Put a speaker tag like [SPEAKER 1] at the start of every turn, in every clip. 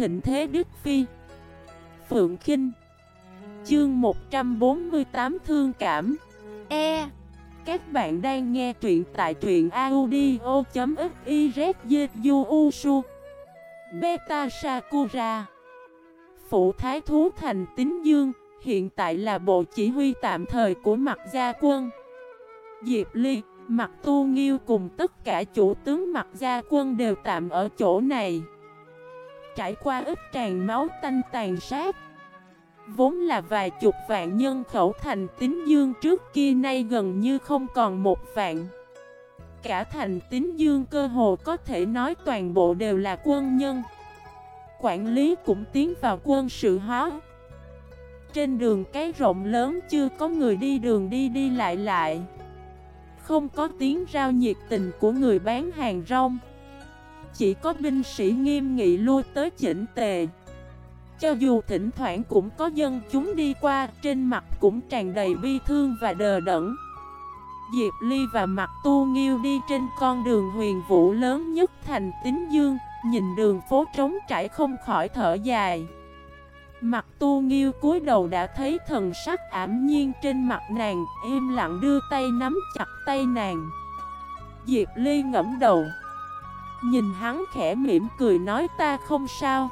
[SPEAKER 1] thịnh thế Đức Phi. Phượng Kinh. Chương 148 Thương Cảm. E. Các bạn đang nghe truyện tại truyện audio.xyzu Beta Sakura. Phụ Thái Thú Thành Tín Dương Hiện tại là bộ chỉ huy tạm thời của mặt gia quân. Diệp Ly, mặt tu nghiêu cùng tất cả chủ tướng mặt gia quân đều tạm ở chỗ này Trải qua ít tràn máu tanh tàn sát. Vốn là vài chục vạn nhân khẩu thành tín dương trước kia nay gần như không còn một vạn. Cả thành tín dương cơ hồ có thể nói toàn bộ đều là quân nhân. Quản lý cũng tiến vào quân sự hóa. Trên đường cái rộng lớn chưa có người đi đường đi đi lại lại. Không có tiếng rao nhiệt tình của người bán hàng rong. Chỉ có binh sĩ nghiêm nghị lui tới chỉnh tề cho dù thỉnh thoảng cũng có dân chúng đi qua, trên mặt cũng tràn đầy bi thương và đờ đẫn. Diệp Ly và mặt tu nghiêu đi trên con đường huyền vũ lớn nhất thành tín dương, nhìn đường phố trống trải không khỏi thở dài. Mặt tu nghiêu cúi đầu đã thấy thần sắc ảm nhiên trên mặt nàng, im lặng đưa tay nắm chặt tay nàng. Diệp Ly ngẫm đầu. Nhìn hắn khẽ mỉm cười nói ta không sao.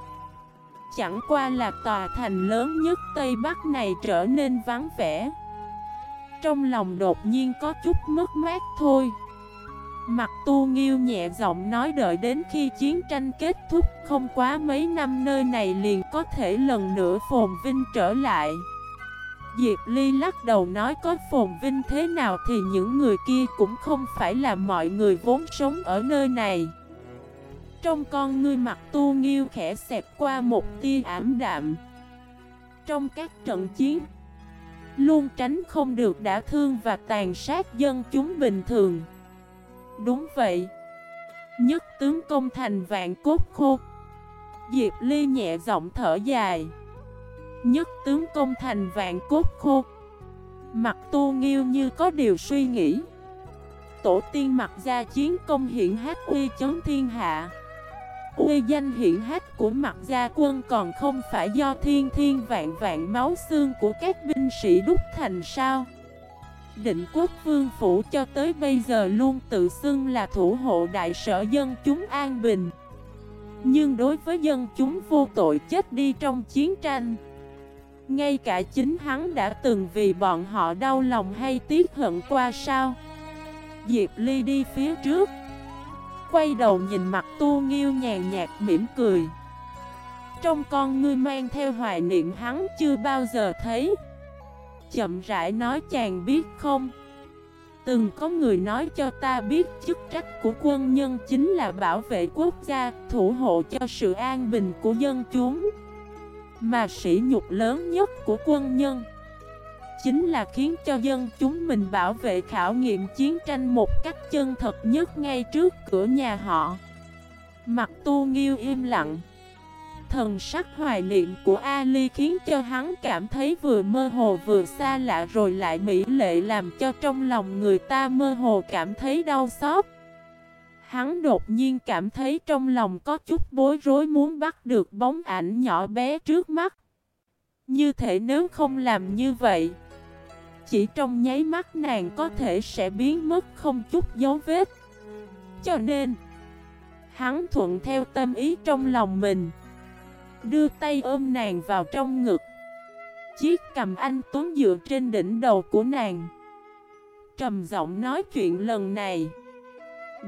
[SPEAKER 1] Chẳng qua là tòa thành lớn nhất Tây Bắc này trở nên vắng vẻ. Trong lòng đột nhiên có chút mất mát thôi. Mặt tu nghiêu nhẹ giọng nói đợi đến khi chiến tranh kết thúc, Không quá mấy năm nơi này liền có thể lần nữa phồn vinh trở lại. Diệp Ly lắc đầu nói có phồn vinh thế nào thì những người kia cũng không phải là mọi người vốn sống ở nơi này trong con ngươi mặt tu nghiêu khẽ xẹp qua một tia ảm đạm. Trong các trận chiến, Luôn tránh không được đã thương và tàn sát dân chúng bình thường. Đúng vậy, Nhất tướng công thành vạn cốt khô. Diệp Ly nhẹ giọng thở dài. Nhất tướng công thành vạn cốt khô. Mặt tu nghiêu như có điều suy nghĩ. Tổ tiên mặt ra chiến công hiện hát uy chấn thiên hạ. Uy danh hiển hách của mặt gia quân còn không phải do thiên thiên vạn vạn máu xương của các binh sĩ đúc thành sao? Định quốc vương phủ cho tới bây giờ luôn tự xưng là thủ hộ đại sở dân chúng an bình. Nhưng đối với dân chúng vô tội chết đi trong chiến tranh, Ngay cả chính hắn đã từng vì bọn họ đau lòng hay tiếc hận qua sao? Diệp Ly đi phía trước. Quay đầu nhìn mặt tu nghiêu nhàn nhạt mỉm cười. Trong con ngươi mang theo hoài niệm hắn chưa bao giờ thấy. Chậm rãi nói chàng biết không? Từng có người nói cho ta biết chức trách của quân nhân chính là bảo vệ quốc gia, thủ hộ cho sự an bình của dân chúng. Mà sỉ nhục lớn nhất của quân nhân chính là khiến cho dân chúng mình bảo vệ khảo nghiệm chiến tranh một cách chân thật nhất ngay trước cửa nhà họ. Mặt tu nghiêu im lặng. Thần sắc hoài niệm của Ali khiến cho hắn cảm thấy vừa mơ hồ vừa xa lạ rồi lại mỹ lệ làm cho trong lòng người ta mơ hồ cảm thấy đau xót. Hắn đột nhiên cảm thấy trong lòng có chút bối rối muốn bắt được bóng ảnh nhỏ bé trước mắt. Như thể nếu không làm như vậy chỉ trong nháy mắt nàng có thể sẽ biến mất không chút dấu vết. Cho nên, Hắn thuận theo tâm ý trong lòng mình, Đưa tay ôm nàng vào trong ngực. Chiếc cầm anh Tuấn dựa trên đỉnh đầu của nàng, Trầm giọng nói chuyện lần này.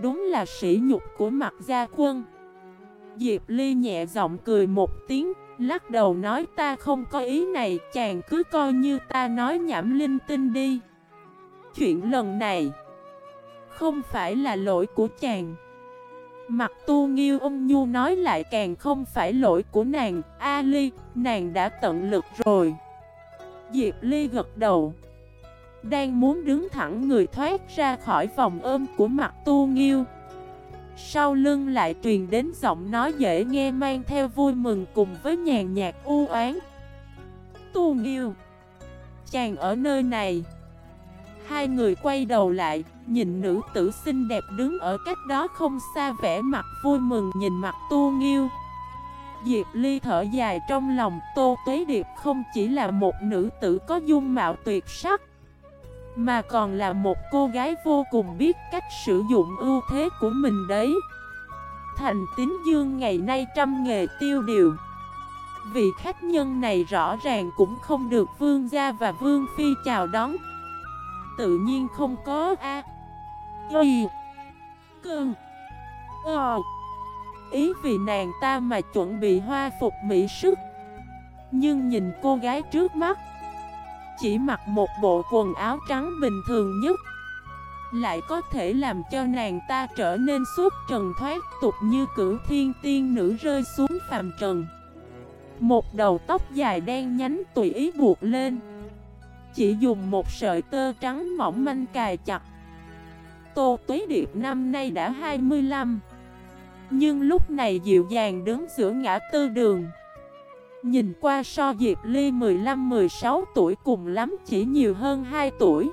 [SPEAKER 1] Đúng là sỉ nhục của mặt gia quân. Diệp Ly nhẹ giọng cười một tiếng. Lắc đầu nói ta không có ý này Chàng cứ coi như ta nói nhảm linh tinh đi. Chuyện lần này Không phải là lỗi của chàng. Mặt tu nghiêu ông Nhu nói lại càng không phải lỗi của nàng. Ali, nàng đã tận lực rồi. Diệp Ly gật đầu Đang muốn đứng thẳng người thoát ra khỏi vòng ôm của mặt tu nghiêu sau lưng lại truyền đến giọng nói dễ nghe mang theo vui mừng cùng với nhàn nhạt u oán. Tu Nghiêu, Chàng ở nơi này. Hai người quay đầu lại, Nhìn nữ tử xinh đẹp đứng ở cách đó không xa vẻ mặt vui mừng nhìn mặt Tu Nghiêu. Diệp Ly thở dài trong lòng, Tô Tuế Điệp không chỉ là một nữ tử có dung mạo tuyệt sắc mà còn là một cô gái vô cùng biết cách sử dụng ưu thế của mình đấy. Thành tín dương ngày nay trăm nghề tiêu điều. Vị khách nhân này rõ ràng cũng không được vương gia và vương phi chào đón. Tự nhiên không có A, Y, Cơn Ờ Ý vì nàng ta mà chuẩn bị hoa phục mỹ sức. Nhưng nhìn cô gái trước mắt chỉ mặc một bộ quần áo trắng bình thường nhất. Lại có thể làm cho nàng ta trở nên suốt trần thoát tục như cửu thiên tiên nữ rơi xuống phàm trần. Một đầu tóc dài đen nhánh tùy ý buộc lên. Chỉ dùng một sợi tơ trắng mỏng manh cài chặt. Tô Tuế Điệp năm nay đã 25 Nhưng lúc này dịu dàng đứng giữa ngã tư đường. Nhìn qua so Diệp Ly 15-16 tuổi cùng lắm chỉ nhiều hơn 2 tuổi.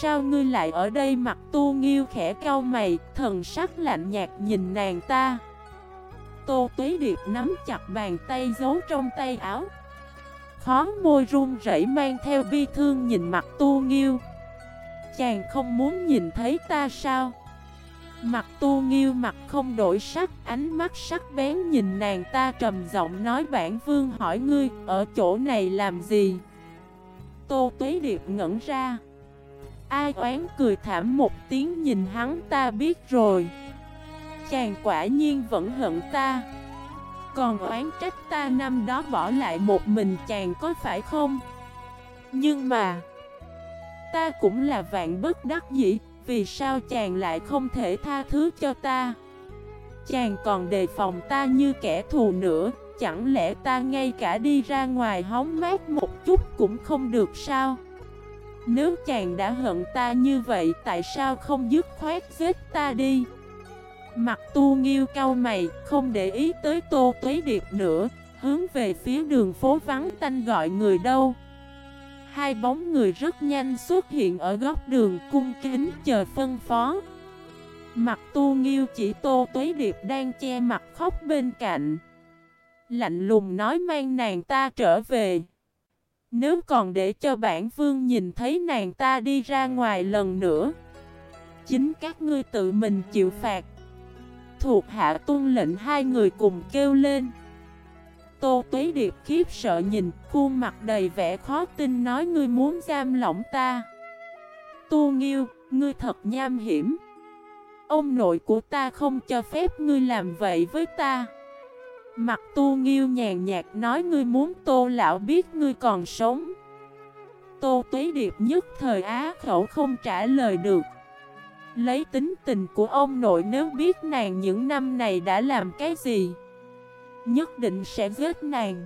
[SPEAKER 1] Sao ngươi lại ở đây mặt tu nghiêu khẽ cau mày, Thần sắc lạnh nhạt nhìn nàng ta? Tô Tuế Điệp nắm chặt bàn tay giấu trong tay áo. Khó môi run rẩy mang theo bi thương nhìn mặt tu nghiêu. Chàng không muốn nhìn thấy ta sao? Mặt tu nghiêu mặt không đổi sắc, Ánh mắt sắc bén nhìn nàng ta trầm giọng nói bản vương hỏi ngươi, Ở chỗ này làm gì? Tô tuế điệp ngẩn ra. Ai oán cười thảm một tiếng nhìn hắn ta biết rồi. Chàng quả nhiên vẫn hận ta. Còn oán trách ta năm đó bỏ lại một mình chàng có phải không? Nhưng mà, Ta cũng là vạn bất đắc dĩ vì sao chàng lại không thể tha thứ cho ta? Chàng còn đề phòng ta như kẻ thù nữa. Chẳng lẽ ta ngay cả đi ra ngoài hóng mát một chút cũng không được sao? Nếu chàng đã hận ta như vậy, Tại sao không dứt khoát giết ta đi? Mặt tu nghiêu cau mày, Không để ý tới tô tuế điệp nữa. Hướng về phía đường phố vắng tanh gọi người đâu? Hai bóng người rất nhanh xuất hiện ở góc đường cung kính chờ phân phó. Mặt tu nghiêu chỉ tô tuế điệp đang che mặt khóc bên cạnh. Lạnh lùng nói, mang nàng ta trở về. Nếu còn để cho bản vương nhìn thấy nàng ta đi ra ngoài lần nữa, Chính các ngươi tự mình chịu phạt. Thuộc hạ tuân lệnh hai người cùng kêu lên. Tô Tuế Điệp khiếp sợ nhìn, khuôn mặt đầy vẻ khó tin nói ngươi muốn giam lỏng ta. Tu Nghiêu, ngươi thật nham hiểm. Ông nội của ta không cho phép ngươi làm vậy với ta. Mặt Tu Nghiêu nhàn nhạt nói ngươi muốn Tô Lão biết ngươi còn sống. Tô Tuế Điệp nhất thời á khẩu không trả lời được. Lấy tính tình của ông nội nếu biết nàng những năm này đã làm cái gì Nhất định sẽ giết nàng.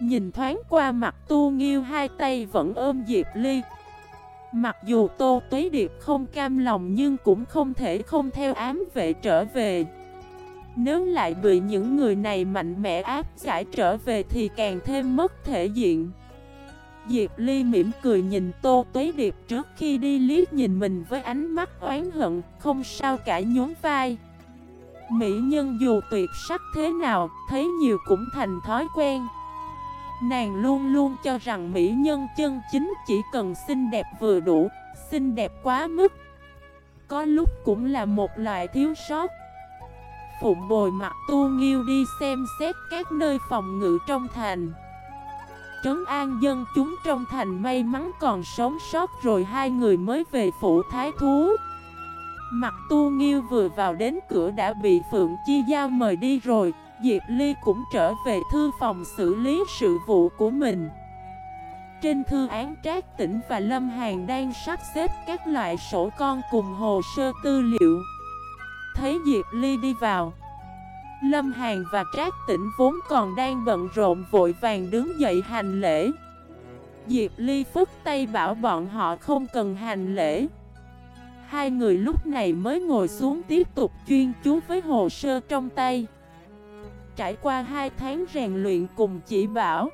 [SPEAKER 1] Nhìn thoáng qua mặt tu nghiêu, hai tay vẫn ôm Diệp Ly. Mặc dù Tô Tuế Điệp không cam lòng nhưng cũng không thể không theo ám vệ trở về. Nếu lại bị những người này mạnh mẽ áp giải trở về thì càng thêm mất thể diện. Diệp Ly mỉm cười nhìn Tô Tuế Điệp trước khi đi liếc nhìn mình với ánh mắt oán hận, Không sao cả nhún vai. Mỹ nhân dù tuyệt sắc thế nào, thấy nhiều cũng thành thói quen. Nàng luôn luôn cho rằng mỹ nhân chân chính chỉ cần xinh đẹp vừa đủ, xinh đẹp quá mức. Có lúc cũng là một loại thiếu sót. Phụng bồi mặt tu nghiêu đi xem xét các nơi phòng ngự trong thành. Trấn an dân chúng trong thành may mắn còn sống sót rồi hai người mới về phủ thái thú. Mặt tu nghiêu vừa vào đến cửa đã bị Phượng Chi Giao mời đi rồi, Diệp Ly cũng trở về thư phòng xử lý sự vụ của mình. Trên thư án, Trác Tỉnh và Lâm Hàn đang sắp xếp các loại sổ con cùng hồ sơ tư liệu. Thấy Diệp Ly đi vào, Lâm Hàn và Trác Tỉnh vốn còn đang bận rộn vội vàng đứng dậy hành lễ. Diệp Ly phức tay bảo bọn họ không cần hành lễ. Hai người lúc này mới ngồi xuống tiếp tục chuyên chú với hồ sơ trong tay. Trải qua hai tháng rèn luyện cùng chỉ bảo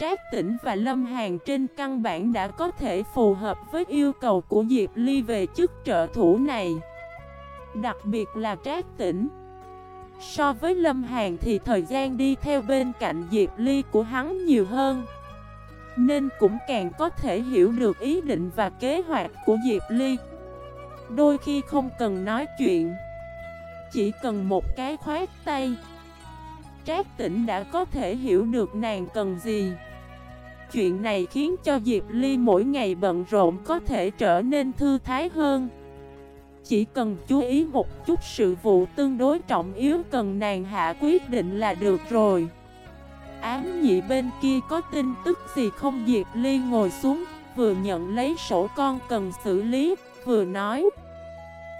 [SPEAKER 1] Trác Tĩnh và Lâm Hàn trên căn bản đã có thể phù hợp với yêu cầu của Diệp Ly về chức trợ thủ này. Đặc biệt là Trác Tĩnh, So với Lâm Hàn thì thời gian đi theo bên cạnh Diệp Ly của hắn nhiều hơn Nên cũng càng có thể hiểu được ý định và kế hoạch của Diệp Ly. Đôi khi không cần nói chuyện. Chỉ cần một cái khoát tay. Trác tỉnh đã có thể hiểu được nàng cần gì. Chuyện này khiến cho Diệp Ly mỗi ngày bận rộn có thể trở nên thư thái hơn. Chỉ cần chú ý một chút sự vụ tương đối trọng yếu cần nàng hạ quyết định là được rồi. Ám nhị bên kia có tin tức gì không? Diệp Ly ngồi xuống, Vừa nhận lấy sổ con cần xử lý. Vừa nói.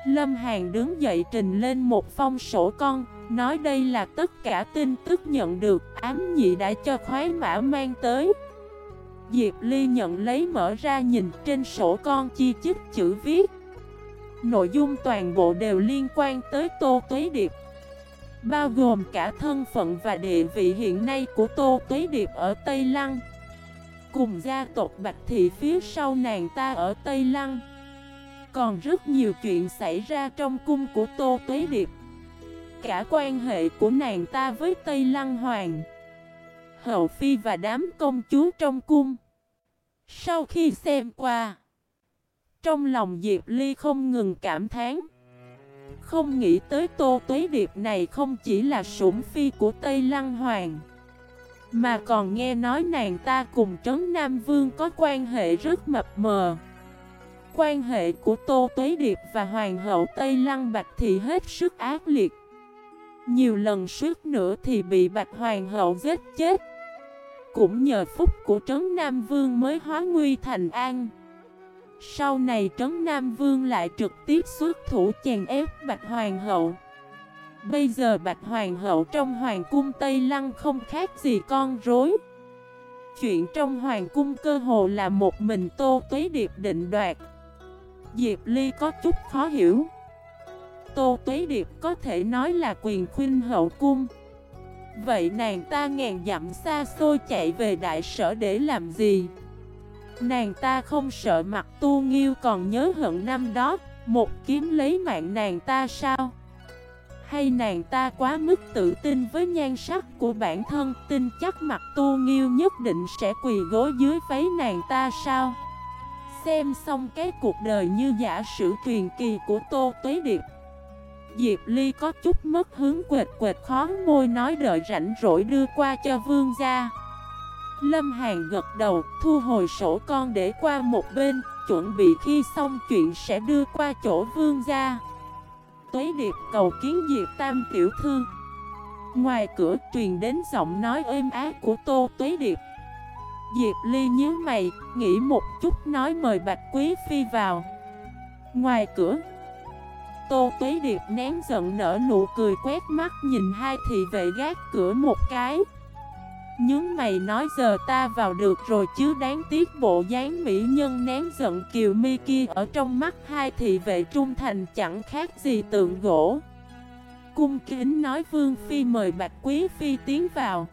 [SPEAKER 1] Lâm Hàn đứng dậy trình lên một phong sổ con, Nói đây là tất cả tin tức nhận được, Ám nhị đã cho khoái mã mang tới. Diệp Ly nhận lấy mở ra nhìn trên sổ con chi chích chữ viết. Nội dung toàn bộ đều liên quan tới Tô Tuế Điệp. Bao gồm cả thân phận và địa vị hiện nay của Tô Tuế Điệp ở Tây Lăng. Cùng gia tộc Bạch Thị phía sau nàng ta ở Tây Lăng. Còn rất nhiều chuyện xảy ra trong cung của Tô Tuế Điệp. Cả quan hệ của nàng ta với Tây Lăng Hoàng, Hậu Phi và đám công chúa trong cung. Sau khi xem qua, Trong lòng Diệp Ly không ngừng cảm thán. Không nghĩ tới Tô Tuế Điệp này không chỉ là sủng phi của Tây Lăng Hoàng, Mà còn nghe nói nàng ta cùng Trấn Nam Vương có quan hệ rất mập mờ. Quan hệ của Tô Tuế Điệp và Hoàng hậu Tây Lăng Bạch thì hết sức ác liệt. Nhiều lần suốt nữa thì bị Bạch Hoàng hậu giết chết. Cũng nhờ phúc của Trấn Nam Vương mới hóa nguy thành an. Sau này Trấn Nam Vương lại trực tiếp xuất thủ chèn ép Bạch Hoàng hậu. Bây giờ Bạch Hoàng hậu trong Hoàng cung Tây Lăng không khác gì con rối. Chuyện trong Hoàng cung cơ hồ là một mình Tô Tuế Điệp định đoạt. Diệp Ly có chút khó hiểu Tô Tuế Điệp có thể nói là quyền khuyên hậu cung Vậy nàng ta ngàn dặm xa xôi chạy về đại sở để làm gì? Nàng ta không sợ mặt tu nghiêu còn nhớ hận năm đó, Một kiếm lấy mạng nàng ta sao? Hay nàng ta quá mức tự tin với nhan sắc của bản thân, Tin chắc mặt tu nghiêu nhất định sẽ quỳ gối dưới váy nàng ta sao? Xem xong cái cuộc đời như giả sử truyền kỳ của Tô Tuế Điệp. Diệp Ly có chút mất hướng quệt quệt khó môi nói đợi rảnh rỗi đưa qua cho vương gia. Lâm Hàn gật đầu, thu hồi sổ con để qua một bên, Chuẩn bị khi xong chuyện sẽ đưa qua chỗ vương gia. Tuế Điệp cầu kiến Diệp Tam Tiểu Thư. Ngoài cửa truyền đến giọng nói êm ái của Tô Tuế Điệp. Diệp Ly nhớ mày, nghĩ một chút nói mời Bạch Quý Phi vào. Ngoài cửa Tô Tuế Điệp nén giận nở nụ cười quét mắt nhìn hai thị vệ gác cửa một cái. Nhướng mày nói giờ ta vào được rồi chứ đáng tiếc bộ dáng mỹ nhân nén giận kiều mi kia ở trong mắt hai thị vệ trung thành chẳng khác gì tượng gỗ. Cung kính nói Vương Phi mời Bạch Quý Phi tiến vào.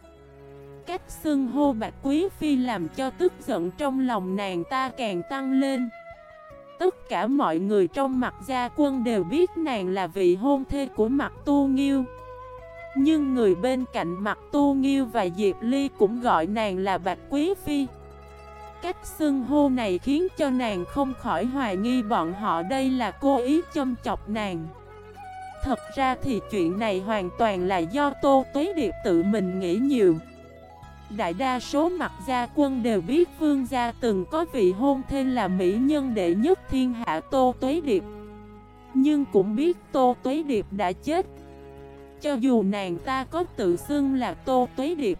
[SPEAKER 1] Cách xưng hô Bạch Quý Phi làm cho tức giận trong lòng nàng ta càng tăng lên. Tất cả mọi người trong mặt gia quân đều biết nàng là vị hôn thê của mặt tu nghiêu. Nhưng người bên cạnh mặt tu nghiêu và Diệp Ly cũng gọi nàng là Bạch Quý Phi. Cách xưng hô này khiến cho nàng không khỏi hoài nghi bọn họ đây là cố ý châm chọc nàng. Thật ra thì chuyện này hoàn toàn là do Tô Tuế Điệp tự mình nghĩ nhiều. Đại đa số mặt gia quân đều biết vương gia từng có vị hôn thê là mỹ nhân đệ nhất thiên hạ Tô Tuế Điệp. Nhưng cũng biết Tô Tuế Điệp đã chết. Cho dù nàng ta có tự xưng là Tô Tuế Điệp,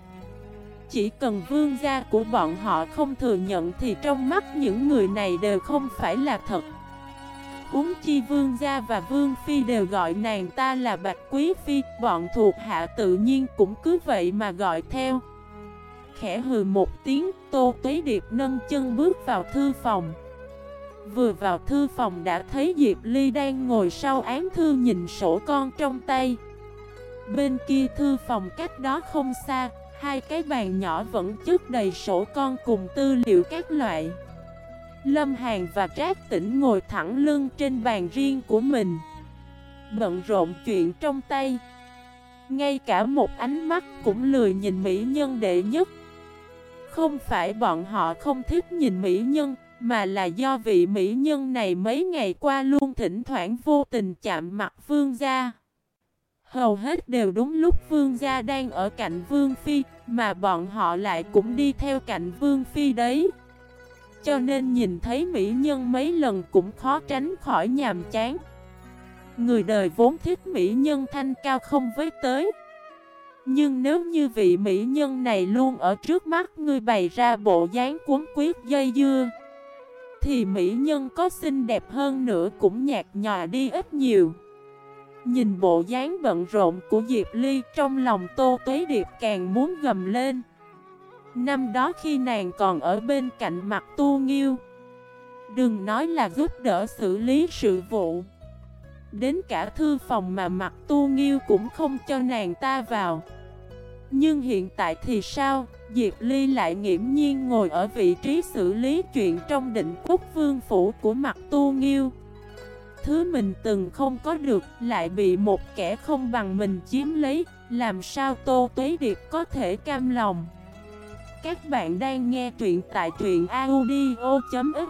[SPEAKER 1] Chỉ cần vương gia của bọn họ không thừa nhận thì trong mắt những người này đều không phải là thật. Uống chi vương gia và vương phi đều gọi nàng ta là bạch quý phi, Bọn thuộc hạ tự nhiên cũng cứ vậy mà gọi theo khẽ hừ một tiếng, Tô Tuế Điệp nâng chân bước vào thư phòng. Vừa vào thư phòng đã thấy Diệp Ly đang ngồi sau án thư nhìn sổ con trong tay. Bên kia thư phòng cách đó không xa, hai cái bàn nhỏ vẫn chất đầy sổ con cùng tư liệu các loại. Lâm Hàn và Trác Tĩnh ngồi thẳng lưng trên bàn riêng của mình. Bận rộn chuyện trong tay. Ngay cả một ánh mắt cũng lười nhìn mỹ nhân đệ nhất không phải bọn họ không thích nhìn mỹ nhân, Mà là do vị mỹ nhân này mấy ngày qua luôn thỉnh thoảng vô tình chạm mặt vương gia. Hầu hết đều đúng lúc vương gia đang ở cạnh vương phi, Mà bọn họ lại cũng đi theo cạnh vương phi đấy. Cho nên nhìn thấy mỹ nhân mấy lần cũng khó tránh khỏi nhàm chán. Người đời vốn thích mỹ nhân thanh cao không với tới. Nhưng nếu như vị mỹ nhân này luôn ở trước mắt ngươi bày ra bộ dáng cuốn quyết dây dưa, Thì mỹ nhân có xinh đẹp hơn nữa cũng nhạt nhòa đi ít nhiều. Nhìn bộ dáng bận rộn của Diệp Ly trong lòng Tô Tuế Điệp càng muốn gầm lên. Năm đó khi nàng còn ở bên cạnh mặt tu nghiêu, Đừng nói là giúp đỡ xử lý sự vụ, Đến cả thư phòng mà mặt tu nghiêu cũng không cho nàng ta vào. Nhưng hiện tại thì sao? Diệp Ly lại nghiễm nhiên ngồi ở vị trí xử lý chuyện trong định quốc vương phủ của mặt tu nghiêu Thứ mình từng không có được, lại bị một kẻ không bằng mình chiếm lấy, Làm sao Tô Tuế Điệp có thể cam lòng Các bạn đang nghe truyện tại truyện audio.fif